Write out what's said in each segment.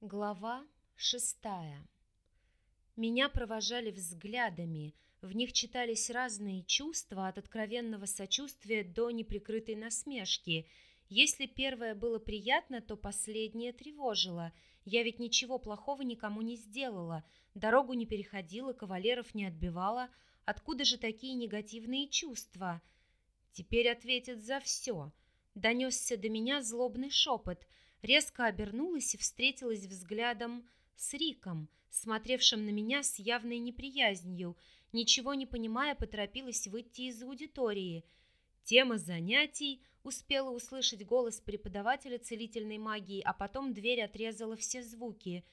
Глава шестая. Меня провожали взглядами, в них читались разные чувства, от откровенного сочувствия до неприкрытой насмешки. Если первое было приятно, то последнее тревожило. Я ведь ничего плохого никому не сделала, дорогу не переходила, кавалеров не отбивала. Откуда же такие негативные чувства? Теперь ответит за все. Донесся до меня злобный шепот — резко обернулась и встретилась взглядом с Риком, смотревшим на меня с явной неприязнью. Ничего не понимая, поторопилась выйти из аудитории. Тема занятий успела услышать голос преподавателя целительной магии, а потом дверь отрезала все звуки.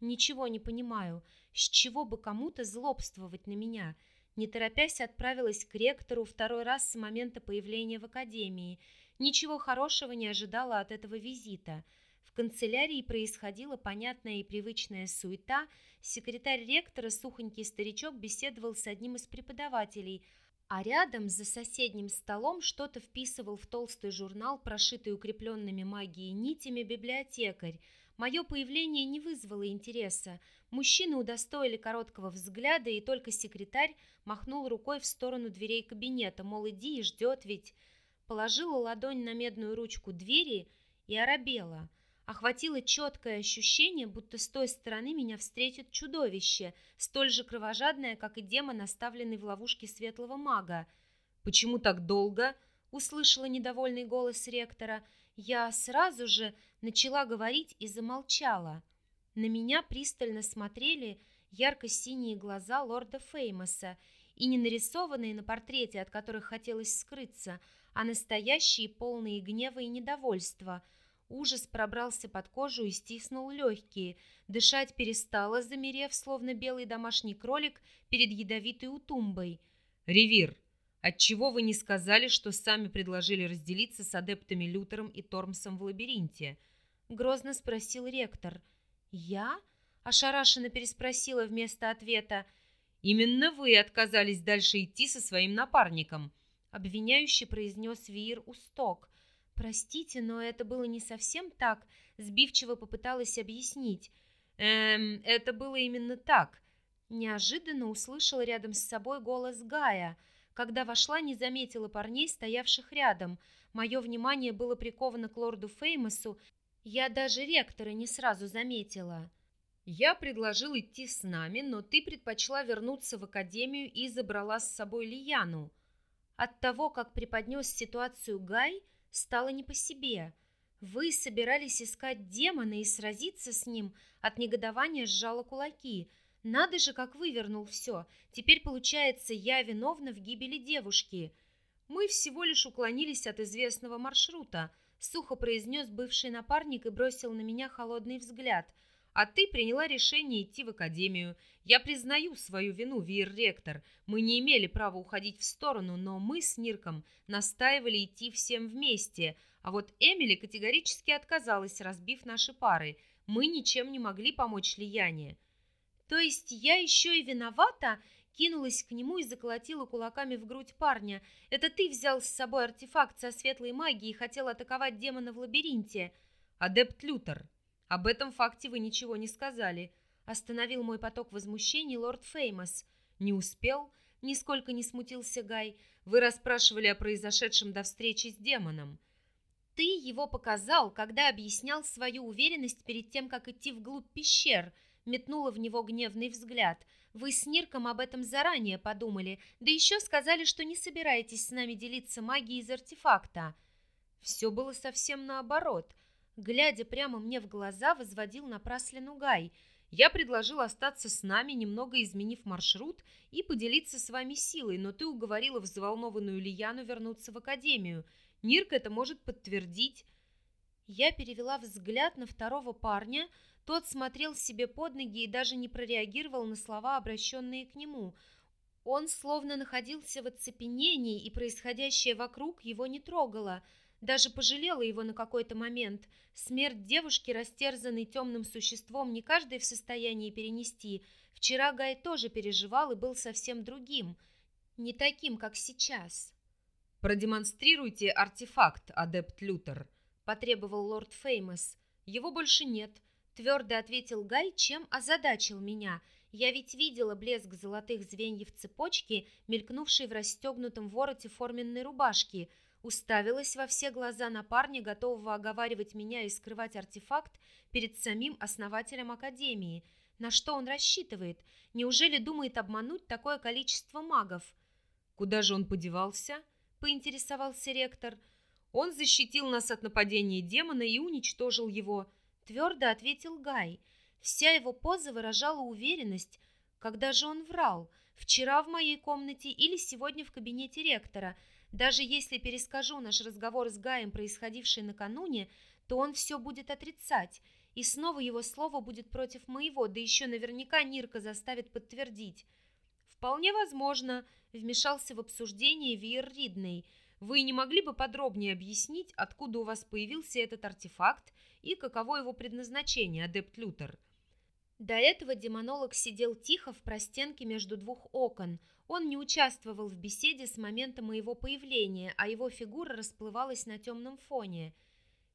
Ничего не понимаю, с чего бы кому-то злобствовать на меня. Не торопясь, отправилась к ректору второй раз с момента появления в академии – Ничего хорошего не ожидала от этого визита. В канцелярии происходила понятная и привычная суета. Секретарь ректора, сухонький старичок, беседовал с одним из преподавателей, а рядом за соседним столом что-то вписывал в толстый журнал, прошитый укрепленными магией нитями, библиотекарь. Мое появление не вызвало интереса. Мужчины удостоили короткого взгляда, и только секретарь махнул рукой в сторону дверей кабинета, мол, иди и ждет ведь положила ладонь на медную ручку двери и оробела. Охватило четкое ощущение, будто с той стороны меня встретит чудовище, столь же кровожадное, как и демон, оставленный в ловушке светлого мага. «Почему так долго?» — услышала недовольный голос ректора. Я сразу же начала говорить и замолчала. На меня пристально смотрели ярко-синие глаза лорда Феймоса и не нарисованные на портрете, от которых хотелось скрыться — а настоящие, полные гнева и недовольства. Ужас пробрался под кожу и стиснул легкие. Дышать перестала, замерев, словно белый домашний кролик перед ядовитой утумбой. «Ревир, отчего вы не сказали, что сами предложили разделиться с адептами Лютером и Тормсом в лабиринте?» Грозно спросил ректор. «Я?» – ошарашенно переспросила вместо ответа. «Именно вы отказались дальше идти со своим напарником», обвиняюще произнес Виир Усток. Простите, но это было не совсем так, сбивчиво попыталась объяснить. Эм, это было именно так. Неожиданно услышала рядом с собой голос Гая. Когда вошла, не заметила парней, стоявших рядом. Мое внимание было приковано к лорду Феймосу. Я даже ректора не сразу заметила. Я предложил идти с нами, но ты предпочла вернуться в академию и забрала с собой Лияну. От того, как преподнес ситуацию Гай, стало не по себе. Вы собирались искать демона и сразиться с ним, от негодования сжала кулаки. Надо же, как вывернул все. Теперь, получается, я виновна в гибели девушки. Мы всего лишь уклонились от известного маршрута, сухо произнес бывший напарник и бросил на меня холодный взгляд – а ты приняла решение идти в академию. Я признаю свою вину, вир-ректор. Мы не имели права уходить в сторону, но мы с Нирком настаивали идти всем вместе. А вот Эмили категорически отказалась, разбив наши пары. Мы ничем не могли помочь Лияне. То есть я еще и виновата? Кинулась к нему и заколотила кулаками в грудь парня. Это ты взял с собой артефакт со светлой магией и хотел атаковать демона в лабиринте. Адепт Лютер, об этом факте вы ничего не сказали. Остановил мой поток возмущений лорд Феймос. Не успел, нисколько не смутился Гай. Вы расспрашивали о произошедшем до встречи с демоном. Ты его показал, когда объяснял свою уверенность перед тем, как идти вглубь пещер. Метнула в него гневный взгляд. Вы с Нирком об этом заранее подумали, да еще сказали, что не собираетесь с нами делиться магией из артефакта. Все было совсем наоборот глядя прямо мне в глаза, возводил напраслину Гай. Я предложил остаться с нами, немного изменив маршрут и поделиться с вами силой, но ты уговорила взволнованную Лияну вернуться в академию. Нирка это может подтвердить. Я перевела взгляд на второго парня. Тот смотрел себе под ноги и даже не прореагировал на слова, обращенные к нему. Он словно находился в оцепенении, и происходящее вокруг его не трогало – даже пожалела его на какой-то момент. Смерть девушки, растерзанной темным существом, не каждый в состоянии перенести. Вчера Гай тоже переживал и был совсем другим. Не таким, как сейчас. «Продемонстрируйте артефакт, адепт Лютер», — потребовал лорд Феймос. «Его больше нет», — Твердо ответил Гай, чем озадачил меня. Я ведь видела блеск золотых звеньев цепочки, мелькнувшей в расстегнутом вороте форменной рубашки. Уставилась во все глаза на парня, готового оговаривать меня и скрывать артефакт перед самим основателем Академии. На что он рассчитывает? Неужели думает обмануть такое количество магов? «Куда же он подевался?» — поинтересовался ректор. «Он защитил нас от нападения демона и уничтожил его», — твердо ответил Гай. Вся его поза выражала уверенность. Когда же он врал? Вчера в моей комнате или сегодня в кабинете ректора? Даже если перескажу наш разговор с Гаем, происходивший накануне, то он все будет отрицать, и снова его слово будет против моего, да еще наверняка Нирка заставит подтвердить. «Вполне возможно», — вмешался в обсуждение Виер Ридней. «Вы не могли бы подробнее объяснить, откуда у вас появился этот артефакт и каково его предназначение, адепт Лютер?» До этого демонолог сидел тихо в простенке между двух окон. Он не участвовал в беседе с момента моего появления, а его фигура расплывалась на темном фоне.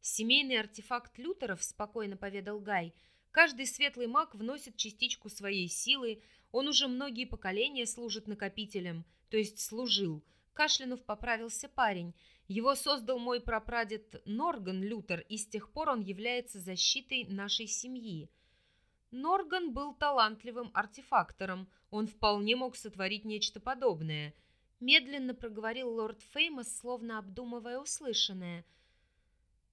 «Семейный артефакт Лютеров», — спокойно поведал Гай, — «каждый светлый маг вносит частичку своей силы, он уже многие поколения служит накопителем, то есть служил. Кашлянув поправился парень. Его создал мой прапрадед Норган Лютер, и с тех пор он является защитой нашей семьи. Норган был талантливым артефактором, он вполне мог сотворить нечто подобное. Медленно проговорил лорд Феймос, словно обдумывая услышанное.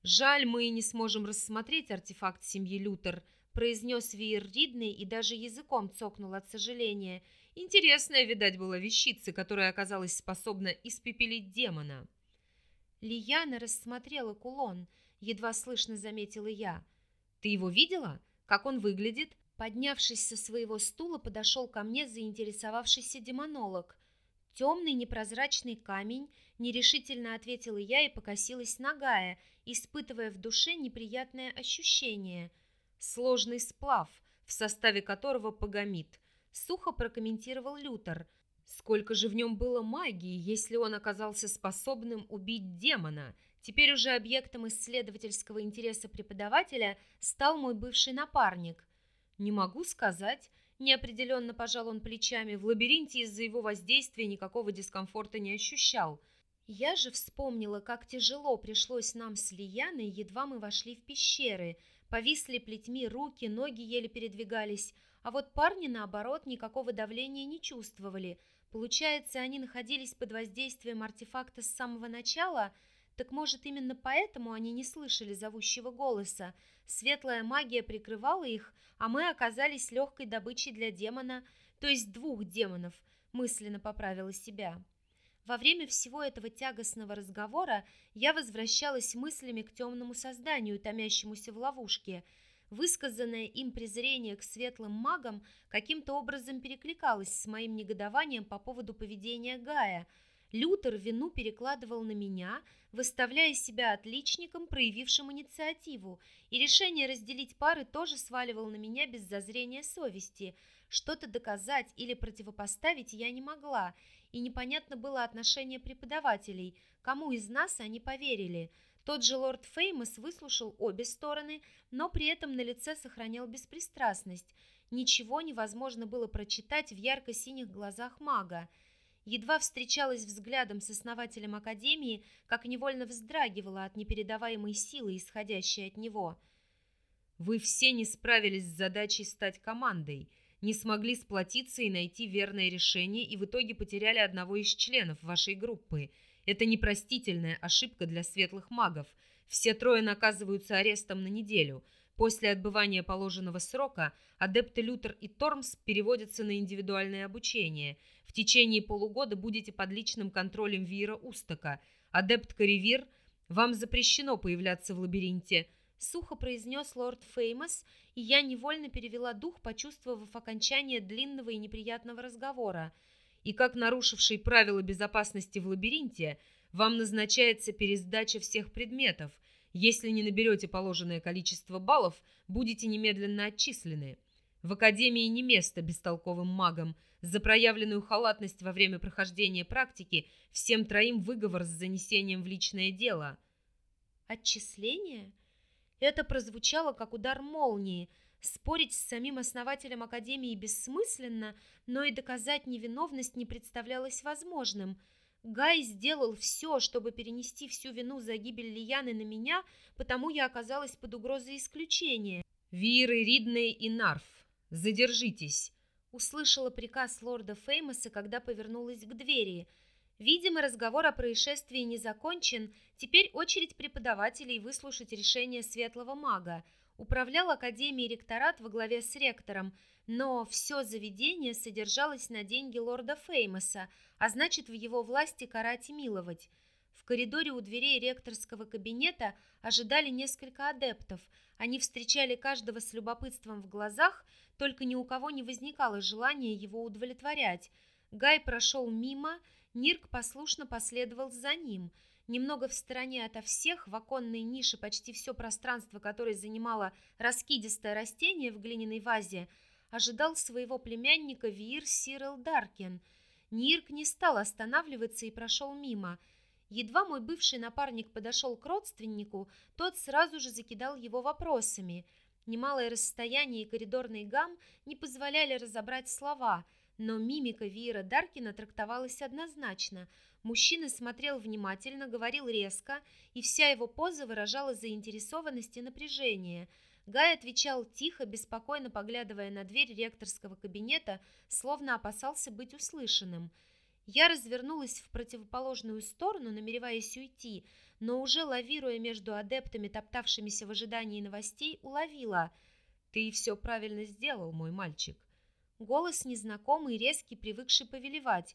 «Жаль, мы не сможем рассмотреть артефакт семьи Лютер», произнес Виер Ридный и даже языком цокнул от сожаления. Интересная, видать, была вещица, которая оказалась способна испепелить демона. Лияна рассмотрела кулон, едва слышно заметила я. «Ты его видела? Как он выглядит?» Поднявшись со своего стула, подошел ко мне заинтересовавшийся демонолог. «Темный непрозрачный камень», — нерешительно ответила я и покосилась на Гая, испытывая в душе неприятное ощущение — сложный сплав, в составе которого погамит, сухо прокомментировал Лютер. Сколько же в нем было магии, если он оказался способным убить демона? Теперь уже объектом исследовательского интереса преподавателя стал мой бывший напарник. Не могу сказать, неопределенно пожал он плечами, в лабиринте из-за его воздействия никакого дискомфорта не ощущал. Я же вспомнила, как тяжело пришлось нам с Лияной, едва мы вошли в пещеры – Повисли плетьми руки, ноги еле передвигались, а вот парни, наоборот, никакого давления не чувствовали. Получается, они находились под воздействием артефакта с самого начала, так может именно поэтому они не слышали зовущего голоса. Светлая магия прикрывала их, а мы оказались легкой добычей для демона, то есть двух демонов, мысленно поправила себя. Во время всего этого тягостного разговора я возвращалась мыслями к темному созданию, томящемуся в ловушке. Высказанное им презрение к светлым магам каким-то образом перекликалось с моим негодованием по поводу поведения Гая. Лютер вину перекладывал на меня, выставляя себя отличником, проявившим инициативу, и решение разделить пары тоже сваливал на меня без зазрения совести. Что-то доказать или противопоставить я не могла – и непонятно было отношение преподавателей, кому из нас они поверили. Тот же лорд Феймос выслушал обе стороны, но при этом на лице сохранял беспристрастность. Ничего невозможно было прочитать в ярко-синих глазах мага. Едва встречалась взглядом с основателем Академии, как невольно вздрагивала от непередаваемой силы, исходящей от него. «Вы все не справились с задачей стать командой», не смогли сплотиться и найти верное решение и в итоге потеряли одного из членов вашей группы. Это непростительная ошибка для светлых магов. Все трое наказываются арестом на неделю. После отбывания положенного срока адепты Лютер и Тормс переводятся на индивидуальное обучение. В течение полугода будете под личным контролем Вира Устока. Адепт Каривир, вам запрещено появляться в лабиринте – сухо произнес лорд Феймос, и я невольно перевела дух, почувствовав окончание длинного и неприятного разговора. И как нарушивший правила безопасности в лабиринте, вам назначается пересдача всех предметов. Если не наберете положенное количество баллов, будете немедленно отчислены. В Академии не место бестолковым магам. За проявленную халатность во время прохождения практики всем троим выговор с занесением в личное дело. Отчисление? Это прозвучало как удар молнии. Спорить с самим основателем Академии бессмысленно, но и доказать невиновность не представлялось возможным. Гай сделал все, чтобы перенести всю вину за гибель Лияны на меня, потому я оказалась под угрозой исключения. «Виры, Риднey и Нарф, задержитесь!» Услышала приказ лорда Феймоса, когда повернулась к двери. Видимо, разговор о происшествии не закончен, теперь очередь преподавателей выслушать решение светлого мага. Управлял Академией ректорат во главе с ректором, но все заведение содержалось на деньги лорда Феймоса, а значит, в его власти карать и миловать. В коридоре у дверей ректорского кабинета ожидали несколько адептов. Они встречали каждого с любопытством в глазах, только ни у кого не возникало желания его удовлетворять. Гай прошел мимо, Нирк послушно последовал за ним. Немного в стороне ото всех, в оконной нише почти все пространство, которое занимало раскидистое растение в глиняной вазе, ожидал своего племянника Виир Сирел Даркен. Нирк не стал останавливаться и прошел мимо. Едва мой бывший напарник подошел к родственнику, тот сразу же закидал его вопросами – Немалое расстояние и коридорный гам не позволяли разобрать слова, но мимика Вира Даркина трактовалась однозначно. Мужчина смотрел внимательно, говорил резко, и вся его поза выражала заинтересованность и напряжение. Гай отвечал тихо, беспокойно поглядывая на дверь ректорского кабинета, словно опасался быть услышанным. Я развернулась в противоположную сторону, намереваясь уйти, но уже лавируя между адептами, топтавшимися в ожидании новостей, уловила. «Ты все правильно сделал, мой мальчик». Голос незнакомый, резкий, привыкший повелевать.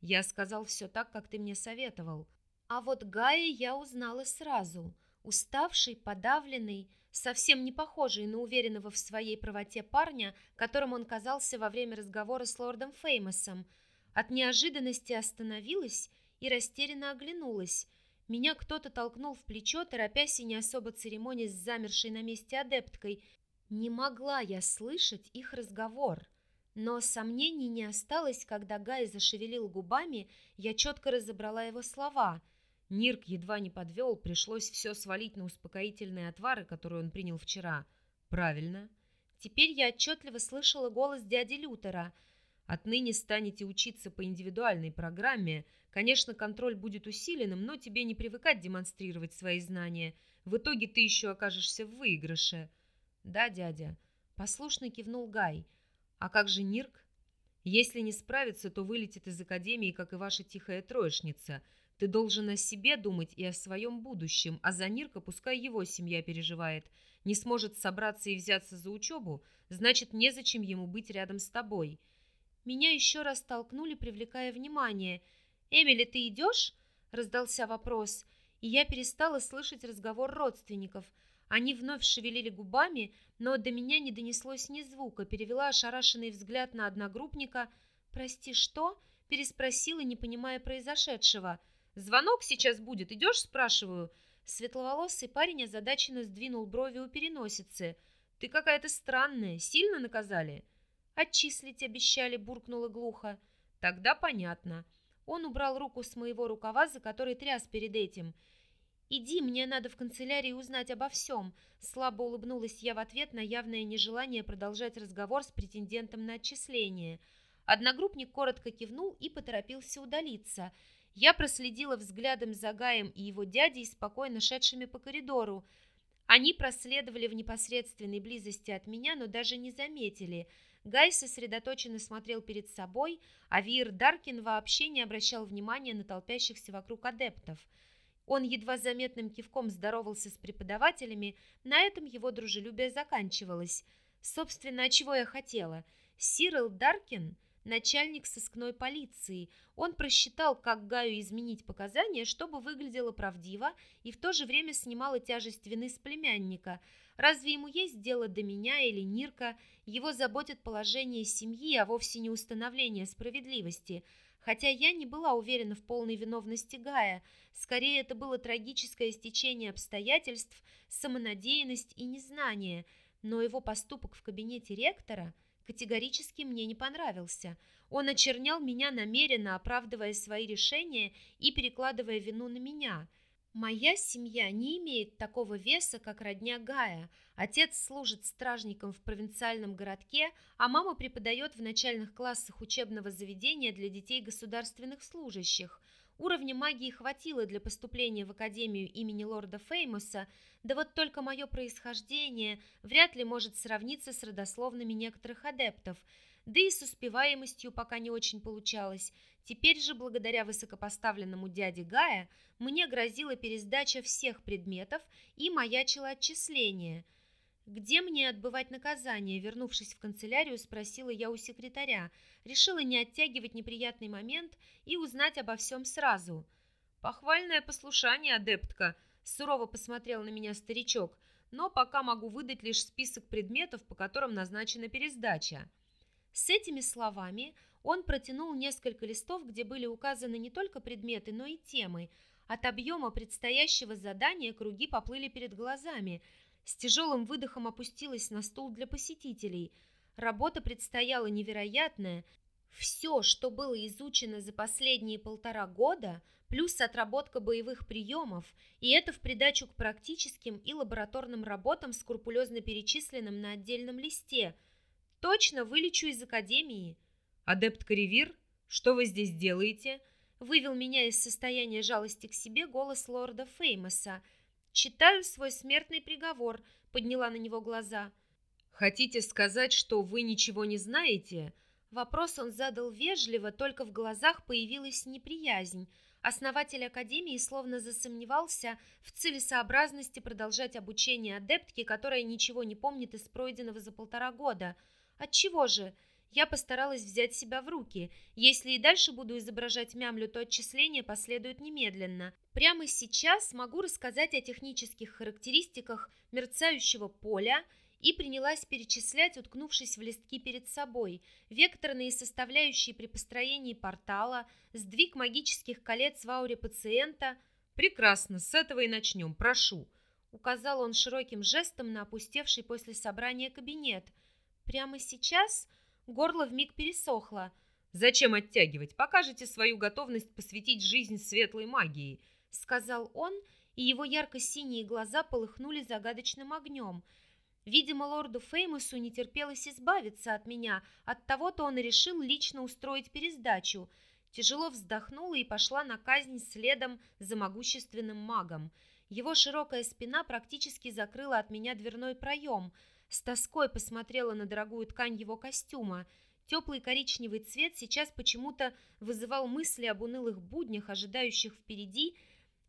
«Я сказал все так, как ты мне советовал». А вот Гая я узнала сразу. Уставший, подавленный, совсем не похожий на уверенного в своей правоте парня, которым он казался во время разговора с лордом Феймосом. От неожиданности остановилась и растерянно оглянулась. Меня кто-то толкнул в плечо, торопясь и не особо церемонясь с замершей на месте адепткой. Не могла я слышать их разговор. Но сомнений не осталось, когда Гай зашевелил губами, я четко разобрала его слова. Нирк едва не подвел, пришлось все свалить на успокоительные отвары, которые он принял вчера. Правильно. Теперь я отчетливо слышала голос дяди Лютера. Отныне станете учиться по индивидуальной программе, Конечно, контроль будет усиленным, но тебе не привыкать демонстрировать свои знания. В итоге ты еще окажешься в выигрыше. Да, дядя. Послушно кивнул Гай. А как же Нирк? Если не справится, то вылетит из академии, как и ваша тихая троечница. Ты должен о себе думать и о своем будущем, а за Нирка пускай его семья переживает. Не сможет собраться и взяться за учебу, значит, незачем ему быть рядом с тобой. Меня еще раз толкнули, привлекая внимание – «Эмили, ты идешь?» – раздался вопрос, и я перестала слышать разговор родственников. Они вновь шевелили губами, но до меня не донеслось ни звука, перевела ошарашенный взгляд на одногруппника. «Прости, что?» – переспросила, не понимая произошедшего. «Звонок сейчас будет, идешь?» – спрашиваю. Светловолосый парень озадаченно сдвинул брови у переносицы. «Ты какая-то странная, сильно наказали?» «Отчислить обещали», – буркнула глухо. «Тогда понятно». Он убрал руку с моего рукава, за который тряс перед этим. «Иди, мне надо в канцелярии узнать обо всем», — слабо улыбнулась я в ответ на явное нежелание продолжать разговор с претендентом на отчисление. Одногруппник коротко кивнул и поторопился удалиться. Я проследила взглядом за Гаем и его дядей, спокойно шедшими по коридору. Они проследовали в непосредственной близости от меня, но даже не заметили — Гай сосредоточенно смотрел перед собой, а Вир Даркин вообще не обращал внимания на толпящихся вокруг адептов. Он едва заметным кивком здоровался с преподавателями, на этом его дружелюбие заканчивалось. Собственно, чего я хотела? Сирил Даркин – начальник сыскной полиции. Он просчитал, как Гаю изменить показания, чтобы выглядело правдиво и в то же время снимало тяжесть вины с племянника – Разве ему есть дело до меня или Нирка? Его заботит положение семьи, а вовсе не установление справедливости. Хотя я не была уверена в полной виновности Гая. Скорее, это было трагическое стечение обстоятельств, самонадеянность и незнание. Но его поступок в кабинете ректора категорически мне не понравился. Он очернял меня намеренно, оправдывая свои решения и перекладывая вину на меня – Моя семья не имеет такого веса, как родня Гая. Отец служит стражником в провинциальном городке, а мама преподает в начальных классах учебного заведения для детей государственных служащих. Уровня магии хватило для поступления в академию имени лорда Феймуса, да вот только мое происхождение вряд ли может сравниться с родословными некоторых адептов, да и с успеваемостью пока не очень получалось. Теперь же, благодаря высокопоставленному дяде Гая, мне грозила пересдача всех предметов и маячило отчисление. «Где мне отбывать наказание?» Вернувшись в канцелярию, спросила я у секретаря. Решила не оттягивать неприятный момент и узнать обо всем сразу. «Похвальное послушание, адептка!» Сурово посмотрел на меня старичок. «Но пока могу выдать лишь список предметов, по которым назначена пересдача». С этими словами он протянул несколько листов, где были указаны не только предметы, но и темы. От объема предстоящего задания круги поплыли перед глазами. С тяжелым выдохом опустилась на стул для посетителей. Работа предстояла невероятная. Все, что было изучено за последние полтора года, плюс отработка боевых приемов, и это в придачу к практическим и лабораторным работам, скрупулезно перечисленным на отдельном листе. Точно вылечу из академии. «Адепт Каревир, что вы здесь делаете?» Вывел меня из состояния жалости к себе голос лорда Феймоса. «Читаю свой смертный приговор», — подняла на него глаза. «Хотите сказать, что вы ничего не знаете?» Вопрос он задал вежливо, только в глазах появилась неприязнь. Основатель Академии словно засомневался в целесообразности продолжать обучение адептки, которая ничего не помнит из пройденного за полтора года. Отчего же? Я постаралась взять себя в руки. Если и дальше буду изображать мямлю, то отчисление последует немедленно. Прямо сейчас могу рассказать о технических характеристиках мерцающего поля и принялась перечислять, уткнувшись в листки перед собой, векторные составляющие при построении портала, сдвиг магических колец в ауре пациента. «Прекрасно, с этого и начнем, прошу», — указал он широким жестом на опустевший после собрания кабинет. «Прямо сейчас...» Горло вмиг пересохло. «Зачем оттягивать? Покажете свою готовность посвятить жизнь светлой магии», — сказал он, и его ярко-синие глаза полыхнули загадочным огнем. Видимо, лорду Феймусу не терпелось избавиться от меня, оттого-то он и решил лично устроить пересдачу. Тяжело вздохнула и пошла на казнь следом за могущественным магом. Его широкая спина практически закрыла от меня дверной проем — с тоской посмотрела на дорогую ткань его костюма. Теплый коричневый цвет сейчас почему-то вызывал мысли об унылых буднях, ожидающих впереди,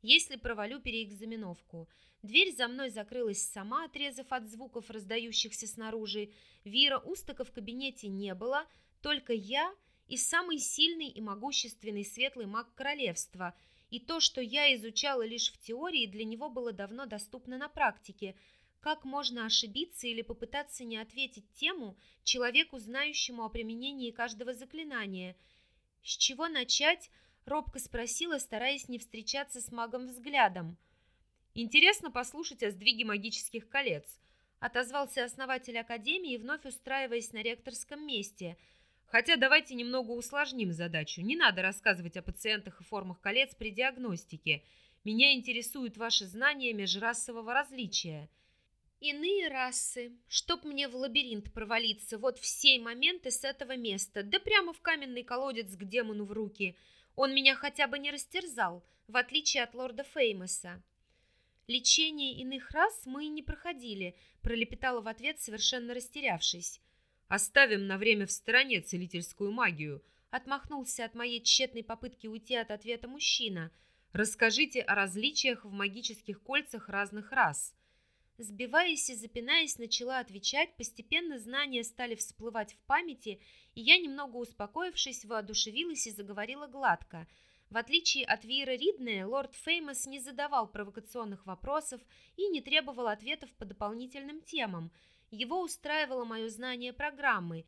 если провалю переэкзаменовку. Дверь за мной закрылась сама, отрезав от звуков, раздающихся снаружи. Вира Устака в кабинете не было, только я и самый сильный и могущественный светлый маг королевства. И то, что я изучала лишь в теории, для него было давно доступно на практике – как можно ошибиться или попытаться не ответить тему человеку, знающему о применении каждого заклинания? С чего начать? Робко спросила, стараясь не встречаться с магом взглядом. Интересно послушать о сдвиге магических колец. Отозвался основатель Академии, вновь устраиваясь на ректорском месте. Хотя давайте немного усложним задачу. Не надо рассказывать о пациентах и формах колец при диагностике. Меня интересуют ваши знания межрасового различия. Иные расы, чтоб мне в лабиринт провалиться, вот все моменты с этого места, да прямо в каменный колодец к демону в руки. Он меня хотя бы не растерзал, в отличие от лорда Феймоса. Лечение иных рас мы и не проходили, пролепетала в ответ, совершенно растерявшись. Оставим на время в стороне целительскую магию, отмахнулся от моей тщетной попытки уйти от ответа мужчина. Расскажите о различиях в магических кольцах разных рас. Сбиваясь и запинаясь, начала отвечать, постепенно знания стали всплывать в памяти, и я, немного успокоившись, воодушевилась и заговорила гладко. В отличие от Вира Риднея, лорд Феймос не задавал провокационных вопросов и не требовал ответов по дополнительным темам. Его устраивало мое знание программы,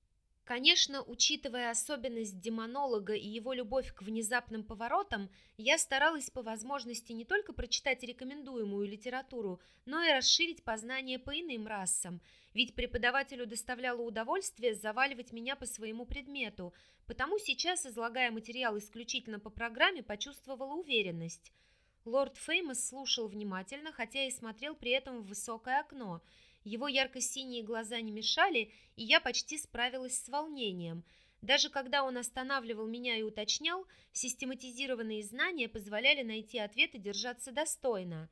Конечно, учитывая особенность демонолога и его любовь к внезапным поворотам, я старалась по возможности не только прочитать рекомендуемую литературу, но и расширить познание по иным расам, ведь преподавателю доставляло удовольствие заваливать меня по своему предмету, потому сейчас, излагая материал исключительно по программе, почувствовала уверенность. Лорд Феймос слушал внимательно, хотя и смотрел при этом в высокое окно. Его ярко-синие глаза не мешали, и я почти справилась с волнением. Даже когда он останавливал меня и уточнял, систематизированные знания позволяли найти ответ и держаться достойно.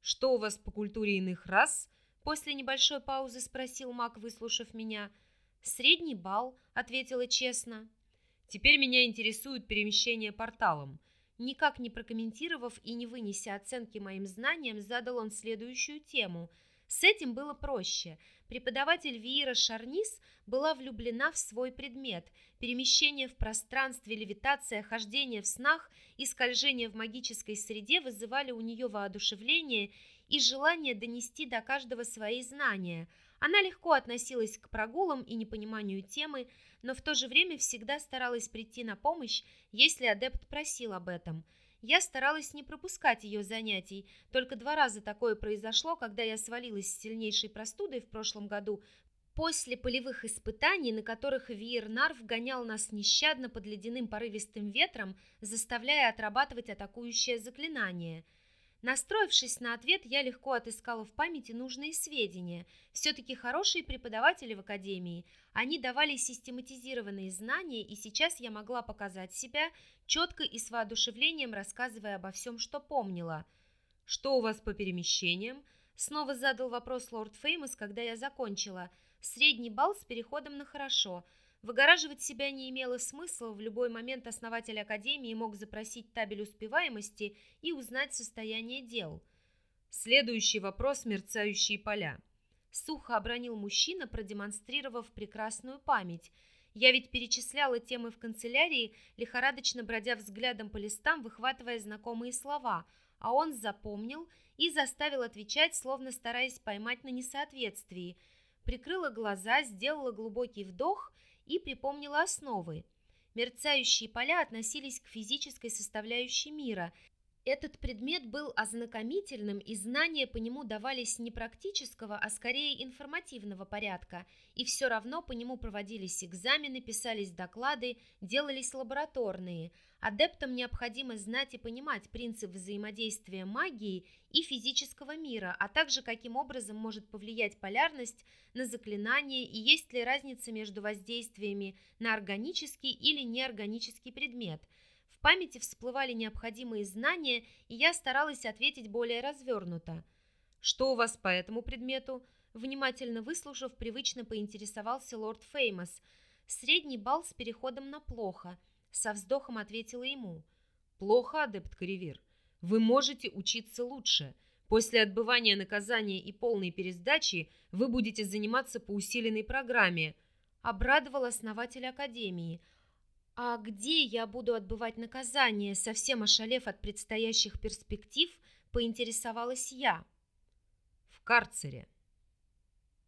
«Что у вас по культуре иных рас?» После небольшой паузы спросил маг, выслушав меня. «Средний балл», — ответила честно. «Теперь меня интересует перемещение порталом. Никак не прокомментировав и не вынеся оценки моим знаниям, задал он следующую тему. С этим было проще. Преподаватель Виира Шарнис была влюблена в свой предмет. Перемещение в пространстве, левитация, хождение в снах и скольжение в магической среде вызывали у нее воодушевление и желание донести до каждого свои знания – она легко относилась к прогулам и непониманию темы, но в то же время всегда старалась прийти на помощь, если адепт просил об этом. Я старалась не пропускать ее занятий, только два раза такое произошло, когда я свалилась с сильнейшей простудой в прошлом году после полевых испытаний, на которых Виернар вгонял нас нещадно под ледяным порывистым ветром, заставляя отрабатывать атакующее заклинание – Настроившись на ответ, я легко отыскала в памяти нужные сведения. Все-таки хорошие преподаватели в академии. Они давали систематизированные знания, и сейчас я могла показать себя, четко и с воодушевлением рассказывая обо всем, что помнила. «Что у вас по перемещениям?» Снова задал вопрос лорд Феймос, когда я закончила. Средний балл с переходом на «хорошо». Выгораживать себя не имело смысла, в любой момент основатель Академии мог запросить табель успеваемости и узнать состояние дел. Следующий вопрос – мерцающие поля. Сухо обронил мужчина, продемонстрировав прекрасную память. Я ведь перечисляла темы в канцелярии, лихорадочно бродя взглядом по листам, выхватывая знакомые слова, а он запомнил и заставил отвечать, словно стараясь поймать на несоответствии. Прикрыла глаза, сделала глубокий вдох – и припомнила основы. Мерцающие поля относились к физической составляющей мира. Этот предмет был ознакомительным, и знания по нему давались не практического, а скорее информативного порядка, и все равно по нему проводились экзамены, писались доклады, делались лабораторные – Адептам необходимо знать и понимать принцип взаимодействия магии и физического мира, а также каким образом может повлиять полярность на заклинание и есть ли разница между воздействиями на органический или неорганический предмет. В памяти всплывали необходимые знания, и я старалась ответить более развернуто. «Что у вас по этому предмету?» Внимательно выслушав, привычно поинтересовался лорд Феймос. «Средний балл с переходом на плохо», со вздохом ответила ему. «Плохо, адепт Каревир. Вы можете учиться лучше. После отбывания наказания и полной пересдачи вы будете заниматься по усиленной программе», обрадовал основатель Академии. «А где я буду отбывать наказание?» Совсем ошалев от предстоящих перспектив, поинтересовалась я. «В карцере»,